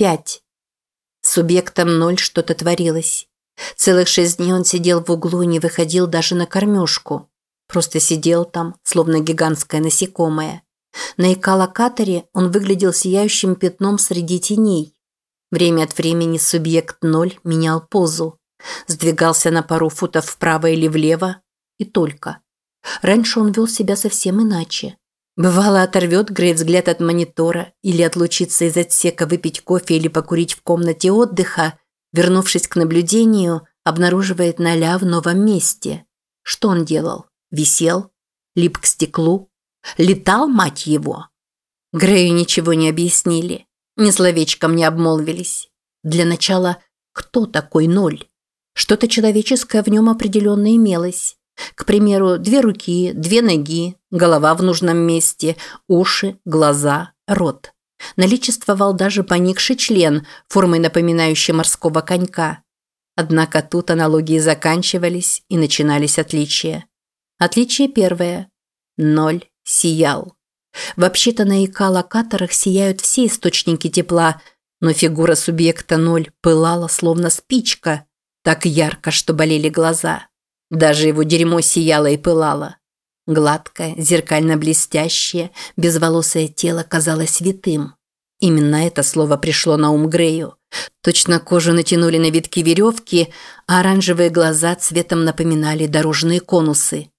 Пять. Субъектом ноль что-то творилось. Целых шесть дней он сидел в углу и не выходил даже на кормежку. Просто сидел там, словно гигантское насекомое. На эколокаторе он выглядел сияющим пятном среди теней. Время от времени субъект ноль менял позу. Сдвигался на пару футов вправо или влево, и только. Раньше он вел себя совсем иначе. Бывало, оторвет Грей взгляд от монитора или отлучится из отсека выпить кофе или покурить в комнате отдыха, вернувшись к наблюдению, обнаруживает Ноля в новом месте. Что он делал? Висел? Лип к стеклу? Летал, мать его? Грею ничего не объяснили. Ни словечком не обмолвились. Для начала, кто такой ноль? Что-то человеческое в нем определенно имелось. К примеру, две руки, две ноги, голова в нужном месте, уши, глаза, рот. Наличествовал даже поникший член, формой напоминающей морского конька. Однако тут аналогии заканчивались и начинались отличия. Отличие первое. Ноль сиял. Вообще-то на ИК-локаторах сияют все источники тепла, но фигура субъекта ноль пылала словно спичка, так ярко, что болели глаза. Даже его дерьмо сияло и пылало. Гладкое, зеркально-блестящее, безволосое тело казалось святым. Именно это слово пришло на ум Грею. Точно кожу натянули на витки веревки, а оранжевые глаза цветом напоминали дорожные конусы.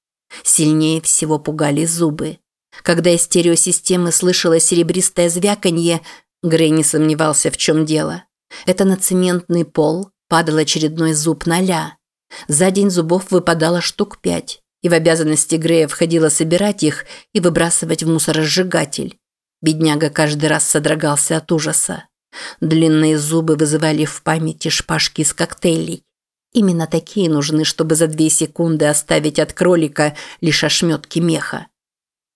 Сильнее всего пугали зубы. Когда из стереосистемы слышалось серебристое звяканье, Грей не сомневался, в чем дело. Это на цементный пол падал очередной зуб ноля. За день зубов выпадало штук пять, и в обязанности Грея входило собирать их и выбрасывать в мусоросжигатель. Бедняга каждый раз содрогался от ужаса. Длинные зубы вызывали в памяти шпажки из коктейлей. Именно такие нужны, чтобы за две секунды оставить от кролика лишь ошметки меха.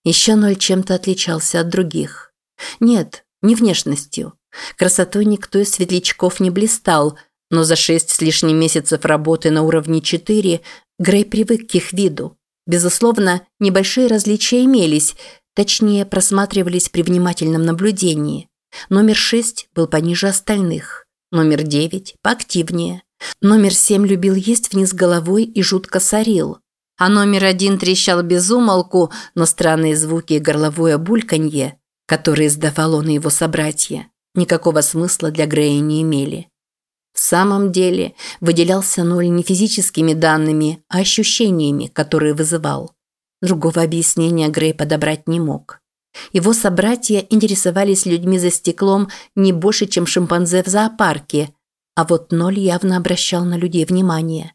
Еще ноль чем-то отличался от других. Нет, не внешностью. Красотой никто из светлячков не блистал, но за шесть с лишним месяцев работы на уровне 4 Грей привык к их виду. Безусловно, небольшие различия имелись, точнее, просматривались при внимательном наблюдении. Номер 6 был пониже остальных, номер 9 – поактивнее. Номер 7 любил есть вниз головой и жутко сорил. А номер один трещал без умолку, но странные звуки и горловое бульканье, которые издавал он и его собратья, никакого смысла для Грея не имели. В самом деле выделялся ноль не физическими данными, а ощущениями, которые вызывал. Другого объяснения Грей подобрать не мог. Его собратья интересовались людьми за стеклом не больше, чем шимпанзе в зоопарке, а вот ноль явно обращал на людей внимание.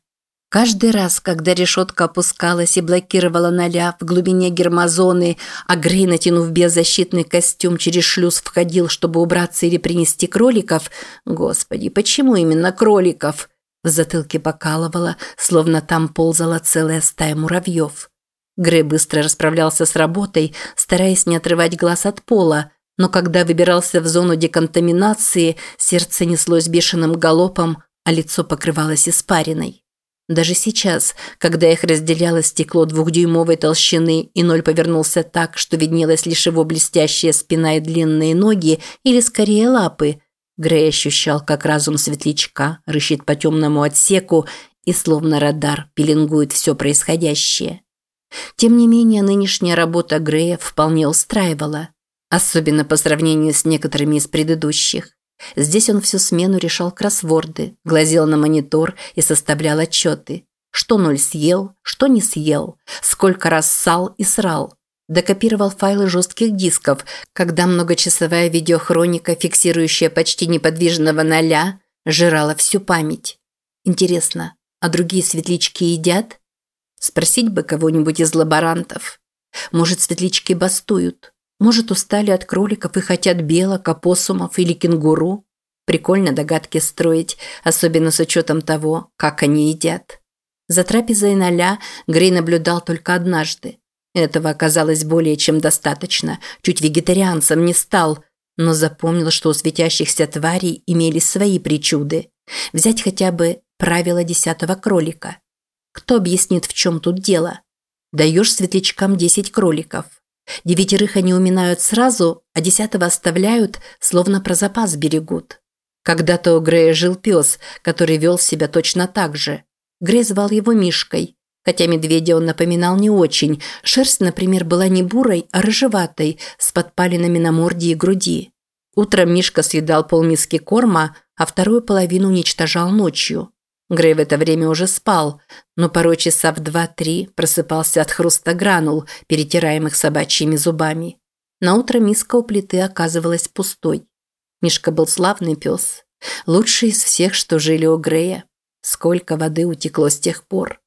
Каждый раз, когда решетка опускалась и блокировала ноля в глубине гермозоны, а Грей, натянув биозащитный костюм, через шлюз входил, чтобы убраться или принести кроликов, господи, почему именно кроликов? В затылке покалывало, словно там ползала целая стая муравьев. Грей быстро расправлялся с работой, стараясь не отрывать глаз от пола, но когда выбирался в зону деконтаминации, сердце неслось бешеным галопом, а лицо покрывалось испариной. Даже сейчас, когда их разделяло стекло двухдюймовой толщины и ноль повернулся так, что виднелась лишь его блестящая спина и длинные ноги, или скорее лапы, Грей ощущал, как разум светлячка рыщет по темному отсеку и словно радар пеленгует все происходящее. Тем не менее, нынешняя работа Грея вполне устраивала, особенно по сравнению с некоторыми из предыдущих. Здесь он всю смену решал кроссворды, глазел на монитор и составлял отчеты. Что ноль съел, что не съел, сколько раз ссал и срал. Докопировал файлы жестких дисков, когда многочасовая видеохроника, фиксирующая почти неподвижного ноля, жрала всю память. Интересно, а другие светлячки едят? Спросить бы кого-нибудь из лаборантов. Может, светлячки бастуют? Может, устали от кроликов и хотят белок, опоссумов или кенгуру? Прикольно догадки строить, особенно с учетом того, как они едят. За трапезой ноля Грей наблюдал только однажды. Этого оказалось более чем достаточно, чуть вегетарианцем не стал, но запомнил, что у светящихся тварей имелись свои причуды. Взять хотя бы правило десятого кролика. Кто объяснит, в чем тут дело? Даешь светлячкам десять кроликов. Девятерых они уминают сразу, а десятого оставляют, словно про запас берегут. Когда-то у Грея жил пес, который вел себя точно так же. Грей звал его Мишкой, хотя медведя он напоминал не очень. Шерсть, например, была не бурой, а рыжеватой, с подпалинами на морде и груди. Утром Мишка съедал полмиски корма, а вторую половину уничтожал ночью. Грей в это время уже спал, но порой часа в два-три просыпался от хруста гранул, перетираемых собачьими зубами. На утро миска у плиты оказывалась пустой. Мишка был славный пес, лучший из всех, что жили у Грея. Сколько воды утекло с тех пор.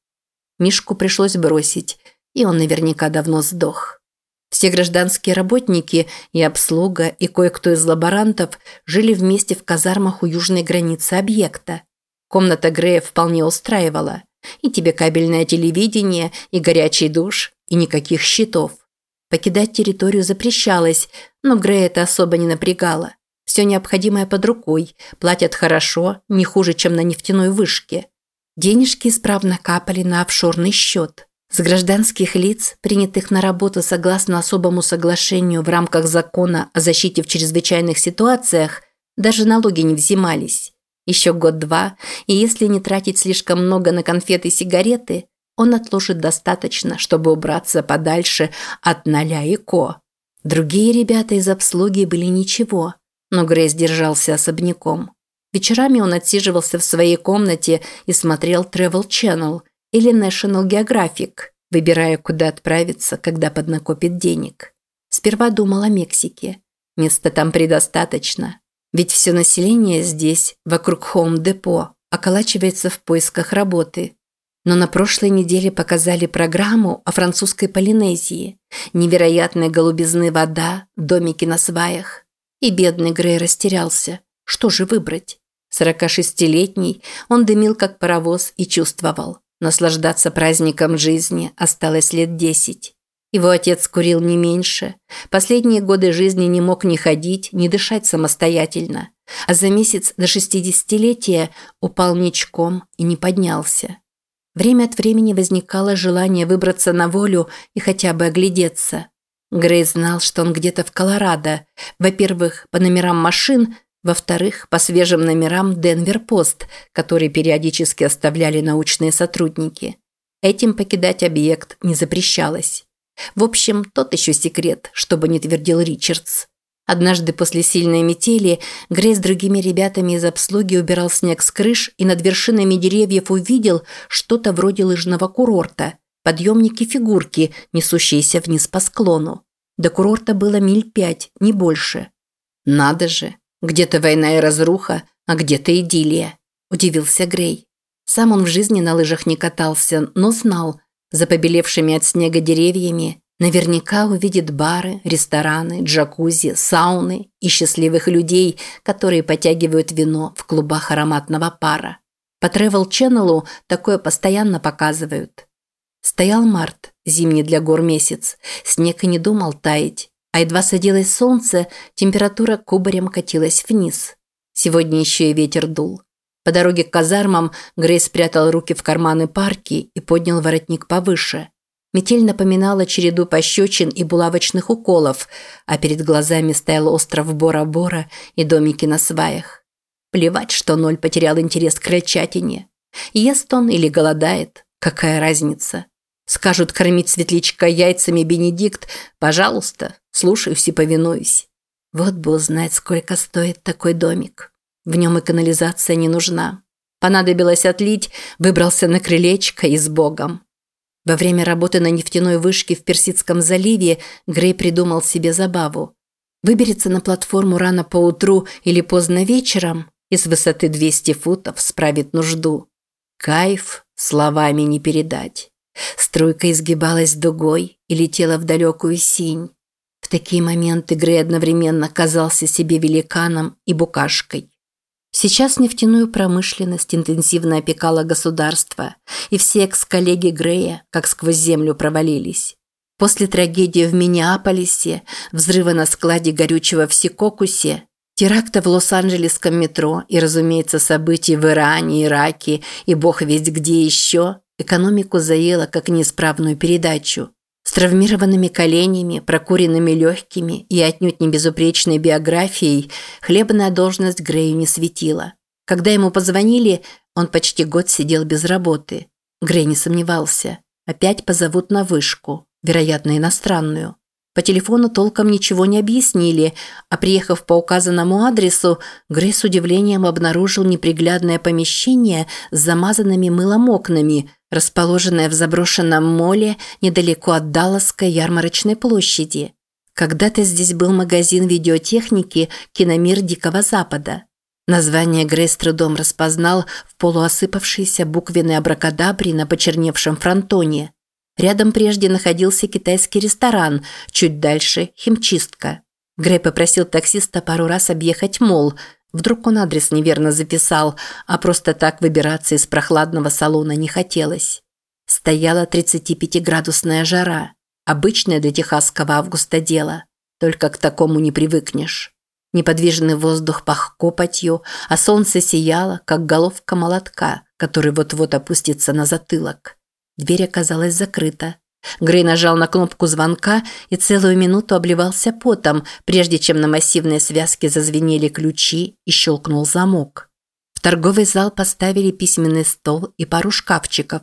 Мишку пришлось бросить, и он наверняка давно сдох. Все гражданские работники и обслуга, и кое-кто из лаборантов жили вместе в казармах у южной границы объекта. Комната Грея вполне устраивала. И тебе кабельное телевидение, и горячий душ, и никаких счетов. Покидать территорию запрещалось, но Грея это особо не напрягало. Все необходимое под рукой, платят хорошо, не хуже, чем на нефтяной вышке. Денежки исправно капали на офшорный счет. С гражданских лиц, принятых на работу согласно особому соглашению в рамках закона о защите в чрезвычайных ситуациях, даже налоги не взимались. Еще год-два, и если не тратить слишком много на конфеты и сигареты, он отложит достаточно, чтобы убраться подальше от ноля и ко. Другие ребята из обслуги были ничего, но Грейс держался особняком. Вечерами он отсиживался в своей комнате и смотрел Travel Channel – или National Geographic, выбирая, куда отправиться, когда поднакопит денег. Сперва думал о Мексике. Места там предостаточно. Ведь все население здесь, вокруг Хоум-депо, околачивается в поисках работы. Но на прошлой неделе показали программу о французской Полинезии. Невероятная голубизны вода, домики на сваях. И бедный Грей растерялся. Что же выбрать? 46-летний, он дымил как паровоз и чувствовал. Наслаждаться праздником жизни осталось лет десять. Его отец курил не меньше. Последние годы жизни не мог ни ходить, ни дышать самостоятельно. А за месяц до шестидесятилетия упал ничком и не поднялся. Время от времени возникало желание выбраться на волю и хотя бы оглядеться. Грей знал, что он где-то в Колорадо. Во-первых, по номерам машин, во-вторых, по свежим номерам Денвер-Пост, которые периодически оставляли научные сотрудники. Этим покидать объект не запрещалось. В общем, тот еще секрет, чтобы не твердил Ричардс. Однажды после сильной метели Грей с другими ребятами из обслуги убирал снег с крыш и над вершинами деревьев увидел что-то вроде лыжного курорта. Подъемники фигурки, несущиеся вниз по склону. До курорта было миль пять, не больше. Надо же, где-то война и разруха, а где-то идиллия», – удивился Грей. Сам он в жизни на лыжах не катался, но знал, за побелевшими от снега деревьями наверняка увидит бары, рестораны, джакузи, сауны и счастливых людей, которые потягивают вино в клубах ароматного пара. По Travel Channel такое постоянно показывают. Стоял март, зимний для гор месяц, снег и не думал таять. А едва садилось солнце, температура кубарем катилась вниз. Сегодня еще и ветер дул. По дороге к казармам Грей спрятал руки в карманы парки и поднял воротник повыше. Метель напоминала череду пощечин и булавочных уколов, а перед глазами стоял остров Бора-Бора и домики на сваях. Плевать, что Ноль потерял интерес к крольчатине. Ест он или голодает, какая разница? Скажут кормить светлячка яйцами Бенедикт, пожалуйста, слушаюсь и повинуюсь. Вот бы узнать, сколько стоит такой домик. В нем и канализация не нужна. Понадобилось отлить, выбрался на крылечко и с Богом. Во время работы на нефтяной вышке в Персидском заливе Грей придумал себе забаву. Выберется на платформу рано поутру или поздно вечером и с высоты 200 футов справит нужду. Кайф словами не передать. Струйка изгибалась дугой и летела в далекую синь. В такие моменты Грей одновременно казался себе великаном и букашкой. Сейчас нефтяную промышленность интенсивно опекало государство, и все экс-коллеги Грея как сквозь землю провалились. После трагедии в Миннеаполисе, взрыва на складе горючего в Сикокусе, теракта в Лос-Анджелесском метро и, разумеется, событий в Иране, Ираке и бог весть где еще – Экономику заело как неисправную передачу. С травмированными коленями, прокуренными легкими и отнюдь не безупречной биографией хлебная должность Грею не светила. Когда ему позвонили, он почти год сидел без работы. Грей не сомневался. Опять позовут на вышку, вероятно, иностранную. По телефону толком ничего не объяснили, а приехав по указанному адресу, Грей с удивлением обнаружил неприглядное помещение с замазанными мылом окнами, расположенное в заброшенном моле недалеко от Далласской ярмарочной площади. Когда-то здесь был магазин видеотехники «Киномир Дикого Запада». Название Грей с трудом распознал в полуосыпавшейся буквенной абракадабре на почерневшем фронтоне. Рядом прежде находился китайский ресторан, чуть дальше – химчистка. Грей попросил таксиста пару раз объехать мол. Вдруг он адрес неверно записал, а просто так выбираться из прохладного салона не хотелось. Стояла 35-градусная жара. Обычное для техасского августа дело. Только к такому не привыкнешь. Неподвижный воздух пах копотью, а солнце сияло, как головка молотка, который вот-вот опустится на затылок. Дверь оказалась закрыта. Грей нажал на кнопку звонка и целую минуту обливался потом, прежде чем на массивной связке зазвенели ключи и щелкнул замок. В торговый зал поставили письменный стол и пару шкафчиков.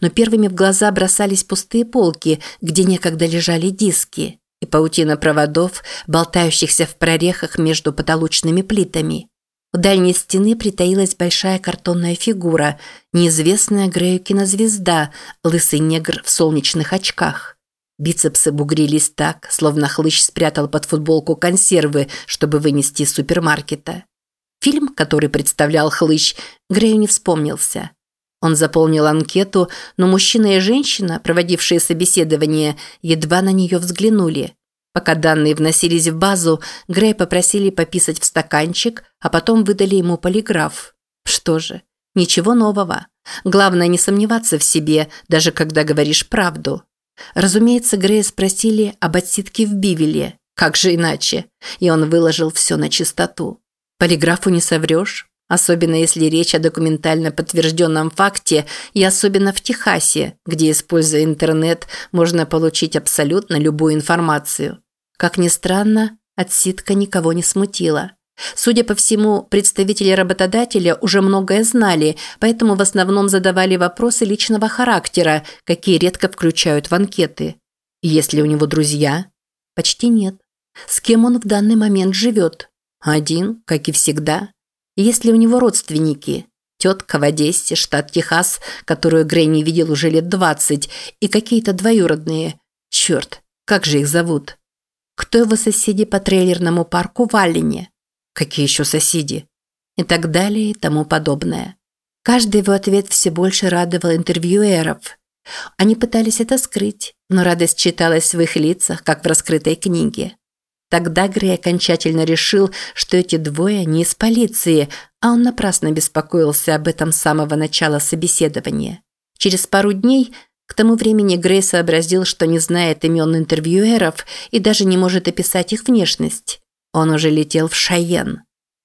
Но первыми в глаза бросались пустые полки, где некогда лежали диски, и паутина проводов, болтающихся в прорехах между потолочными плитами. У дальней стены притаилась большая картонная фигура, неизвестная Грею кинозвезда, лысый негр в солнечных очках. Бицепсы бугрились так, словно хлыщ спрятал под футболку консервы, чтобы вынести из супермаркета. Фильм, который представлял хлыщ, Грею не вспомнился. Он заполнил анкету, но мужчина и женщина, проводившие собеседование, едва на нее взглянули. Пока данные вносились в базу, Грей попросили пописать в стаканчик, а потом выдали ему полиграф. Что же, ничего нового. Главное не сомневаться в себе, даже когда говоришь правду. Разумеется, Грея спросили об отсидке в Бивеле. Как же иначе? И он выложил все на чистоту. Полиграфу не соврешь, особенно если речь о документально подтвержденном факте и особенно в Техасе, где, используя интернет, можно получить абсолютно любую информацию. Как ни странно, отсидка никого не смутила. Судя по всему, представители работодателя уже многое знали, поэтому в основном задавали вопросы личного характера, какие редко включают в анкеты. Есть ли у него друзья? Почти нет. С кем он в данный момент живет? Один, как и всегда. Есть ли у него родственники? Тетка в Одессе, штат Техас, которую Грей не видел уже лет двадцать, и какие-то двоюродные. Черт, как же их зовут? Кто его соседи по трейлерному парку в Аллене? Какие еще соседи? И так далее и тому подобное. Каждый его ответ все больше радовал интервьюеров. Они пытались это скрыть, но радость читалась в их лицах, как в раскрытой книге. Тогда Грей окончательно решил, что эти двое не из полиции, а он напрасно беспокоился об этом с самого начала собеседования. Через пару дней к тому времени Грей сообразил, что не знает имен интервьюеров и даже не может описать их внешность. Он уже летел в Шайен.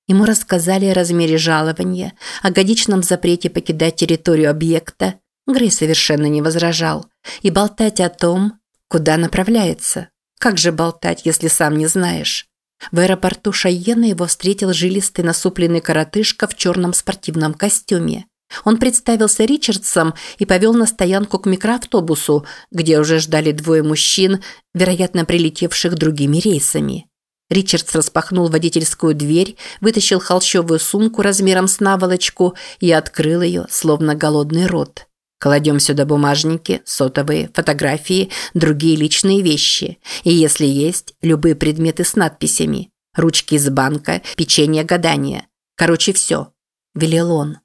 Ему рассказали о размере жалования, о годичном запрете покидать территорию объекта. Грей совершенно не возражал. И болтать о том, куда направляется. Как же болтать, если сам не знаешь? В аэропорту Шайена его встретил жилистый насупленный коротышка в черном спортивном костюме. Он представился Ричардсом и повел на стоянку к микроавтобусу, где уже ждали двое мужчин, вероятно, прилетевших другими рейсами. Ричардс распахнул водительскую дверь, вытащил холщовую сумку размером с наволочку и открыл ее, словно голодный рот. Кладем сюда бумажники, сотовые, фотографии, другие личные вещи. И если есть, любые предметы с надписями. Ручки из банка, печенье гадания. Короче, все. Велел он.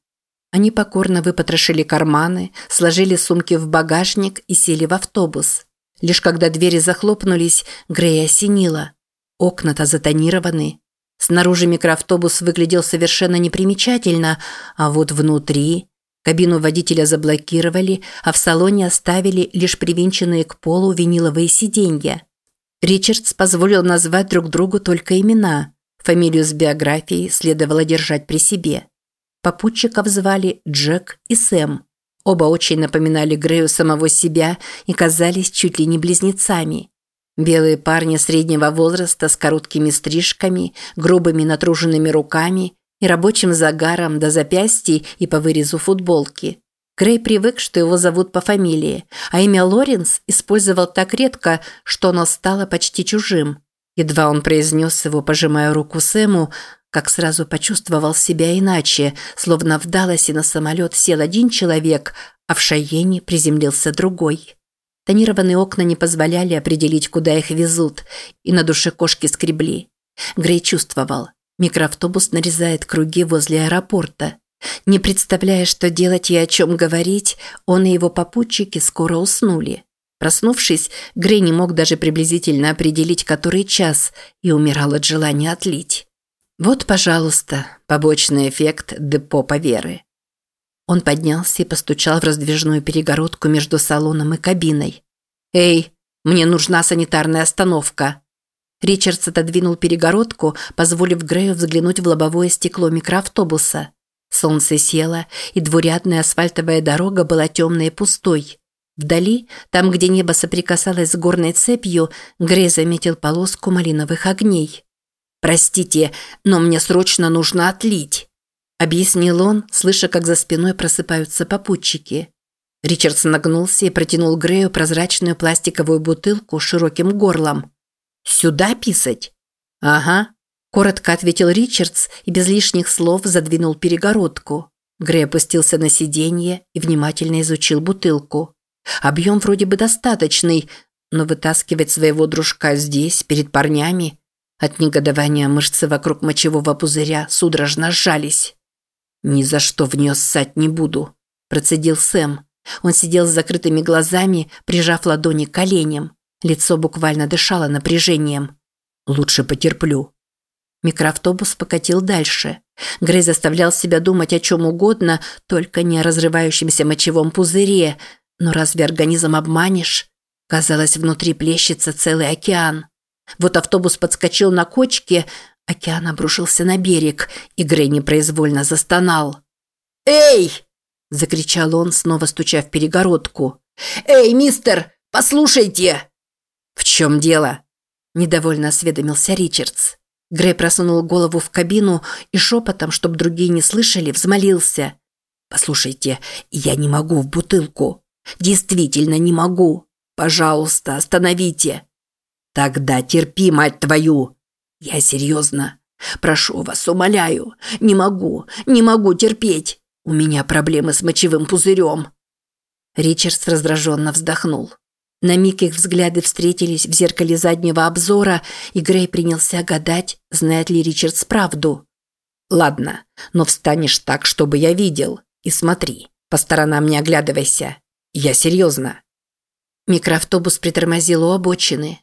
Они покорно выпотрошили карманы, сложили сумки в багажник и сели в автобус. Лишь когда двери захлопнулись, Грея осенила. Окна-то затонированы. Снаружи микроавтобус выглядел совершенно непримечательно, а вот внутри... Кабину водителя заблокировали, а в салоне оставили лишь привинченные к полу виниловые сиденья. Ричардс позволил назвать друг другу только имена. Фамилию с биографией следовало держать при себе. Попутчиков звали Джек и Сэм. Оба очень напоминали Грею самого себя и казались чуть ли не близнецами. Белые парни среднего возраста с короткими стрижками, грубыми натруженными руками и рабочим загаром до запястий и по вырезу футболки. Грей привык, что его зовут по фамилии, а имя Лоренс использовал так редко, что оно стало почти чужим. Едва он произнес его, пожимая руку Сэму, как сразу почувствовал себя иначе, словно в Далласе на самолет сел один человек, а в Шайене приземлился другой. Тонированные окна не позволяли определить, куда их везут, и на душе кошки скребли. Грей чувствовал. Микроавтобус нарезает круги возле аэропорта. Не представляя, что делать и о чем говорить, он и его попутчики скоро уснули. Проснувшись, Грей не мог даже приблизительно определить, который час, и умирал от желания отлить. Вот, пожалуйста, побочный эффект депо поверы. Он поднялся и постучал в раздвижную перегородку между салоном и кабиной. «Эй, мне нужна санитарная остановка!» Ричардс отодвинул перегородку, позволив Грею взглянуть в лобовое стекло микроавтобуса. Солнце село, и двурядная асфальтовая дорога была темной и пустой. Вдали, там, где небо соприкасалось с горной цепью, Грей заметил полоску малиновых огней. «Простите, но мне срочно нужно отлить», – объяснил он, слыша, как за спиной просыпаются попутчики. Ричардс нагнулся и протянул Грею прозрачную пластиковую бутылку с широким горлом. «Сюда писать?» «Ага», – коротко ответил Ричардс и без лишних слов задвинул перегородку. Грей опустился на сиденье и внимательно изучил бутылку. Объем вроде бы достаточный, но вытаскивать своего дружка здесь, перед парнями, от негодования мышцы вокруг мочевого пузыря судорожно сжались. «Ни за что в нее ссать не буду», – процедил Сэм. Он сидел с закрытыми глазами, прижав ладони к коленям. Лицо буквально дышало напряжением. «Лучше потерплю». Микроавтобус покатил дальше. Грей заставлял себя думать о чем угодно, только не о разрывающемся мочевом пузыре. Но разве организм обманешь? Казалось, внутри плещется целый океан. Вот автобус подскочил на кочке, океан обрушился на берег, и Грей непроизвольно застонал. «Эй!» – закричал он, снова стуча в перегородку. «Эй, мистер, послушайте!» «В чем дело?» – недовольно осведомился Ричардс. Грей просунул голову в кабину и шепотом, чтобы другие не слышали, взмолился. «Послушайте, я не могу в бутылку. Действительно не могу. Пожалуйста, остановите. Тогда терпи, мать твою. Я серьезно. Прошу вас, умоляю. Не могу, не могу терпеть. У меня проблемы с мочевым пузырем. Ричардс раздраженно вздохнул. На миг их взгляды встретились в зеркале заднего обзора, и Грей принялся гадать, знает ли Ричардс правду. «Ладно, но встанешь так, чтобы я видел. И смотри, по сторонам не оглядывайся. Я серьезно». Микроавтобус притормозил у обочины.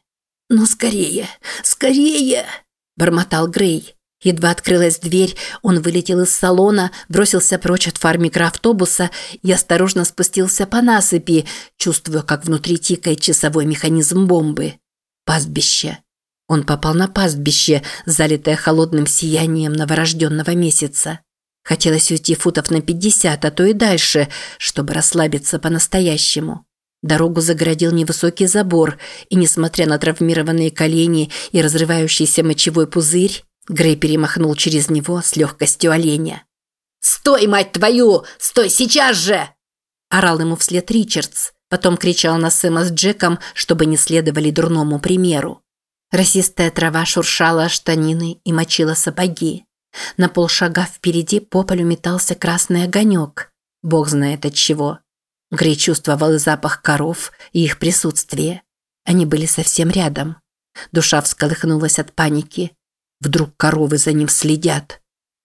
«Ну, скорее, скорее!» – бормотал Грей. Едва открылась дверь, он вылетел из салона, бросился прочь от фар микроавтобуса и осторожно спустился по насыпи, чувствуя, как внутри тикает часовой механизм бомбы. Пастбище. Он попал на пастбище, залитое холодным сиянием новорожденного месяца. Хотелось уйти футов на пятьдесят, а то и дальше, чтобы расслабиться по-настоящему. Дорогу загородил невысокий забор, и, несмотря на травмированные колени и разрывающийся мочевой пузырь, Грей перемахнул через него с легкостью оленя. «Стой, мать твою! Стой сейчас же!» Орал ему вслед Ричардс, потом кричал на Сэма с Джеком, чтобы не следовали дурному примеру. Росистая трава шуршала штанины и мочила сапоги. На полшага впереди по полю метался красный огонек. Бог знает от чего. Грей чувствовал запах коров и их присутствие. Они были совсем рядом. Душа всколыхнулась от паники. Вдруг коровы за ним следят.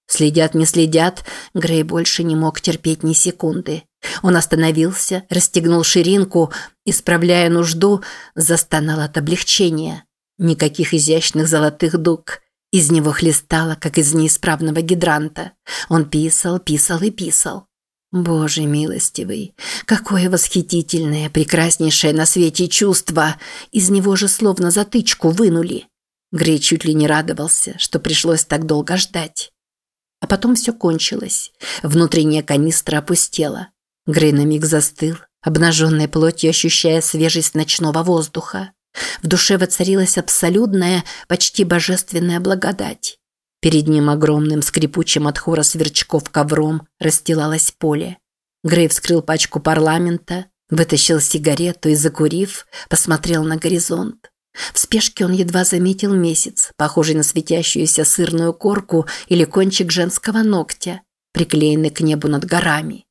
Следят, не следят, Грей больше не мог терпеть ни секунды. Он остановился, расстегнул ширинку, исправляя нужду, застонал от облегчения. Никаких изящных золотых дуг. Из него хлестало, как из неисправного гидранта. Он писал, писал и писал. Боже милостивый, какое восхитительное, прекраснейшее на свете чувство! Из него же словно затычку вынули. Грей чуть ли не радовался, что пришлось так долго ждать. А потом все кончилось. Внутренняя канистра опустела. Грей на миг застыл, обнаженной плотью ощущая свежесть ночного воздуха. В душе воцарилась абсолютная, почти божественная благодать. Перед ним огромным скрипучим от хора сверчков ковром расстилалось поле. Грей вскрыл пачку парламента, вытащил сигарету и, закурив, посмотрел на горизонт. В спешке он едва заметил месяц, похожий на светящуюся сырную корку или кончик женского ногтя, приклеенный к небу над горами.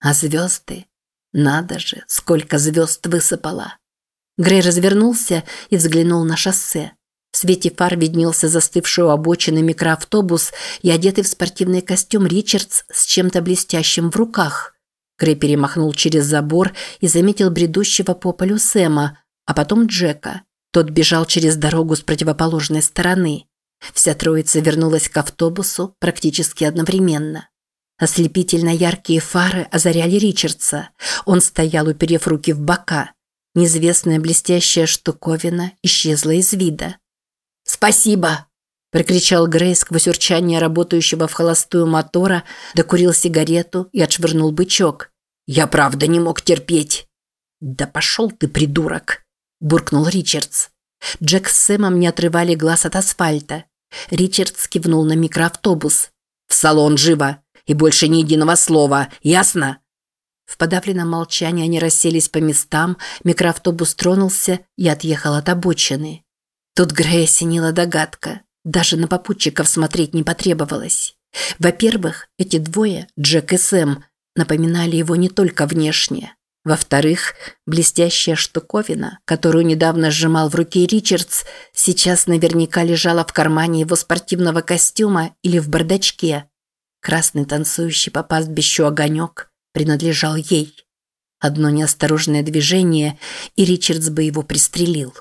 А звезды? Надо же, сколько звезд высыпало! Грей развернулся и взглянул на шоссе. В свете фар виднелся застывший у обочины микроавтобус и одетый в спортивный костюм Ричардс с чем-то блестящим в руках. Грей перемахнул через забор и заметил бредущего по полю Сэма, а потом Джека. Тот бежал через дорогу с противоположной стороны. Вся троица вернулась к автобусу практически одновременно. Ослепительно яркие фары озаряли Ричардса. Он стоял, уперев руки в бока. Неизвестная блестящая штуковина исчезла из вида. «Спасибо!» – прокричал Грей сквозь урчание работающего в холостую мотора, докурил сигарету и отшвырнул бычок. «Я правда не мог терпеть!» «Да пошел ты, придурок!» – буркнул Ричардс. Джек с Сэмом не отрывали глаз от асфальта. Ричардс кивнул на микроавтобус. «В салон живо! И больше ни единого слова, ясно?» В подавленном молчании они расселись по местам, микроавтобус тронулся и отъехал от обочины. Тут Грея осенила догадка. Даже на попутчиков смотреть не потребовалось. Во-первых, эти двое, Джек и Сэм, напоминали его не только внешне. Во-вторых, блестящая штуковина, которую недавно сжимал в руке Ричардс, сейчас наверняка лежала в кармане его спортивного костюма или в бардачке. Красный танцующий по пастбищу огонек принадлежал ей. Одно неосторожное движение, и Ричардс бы его пристрелил.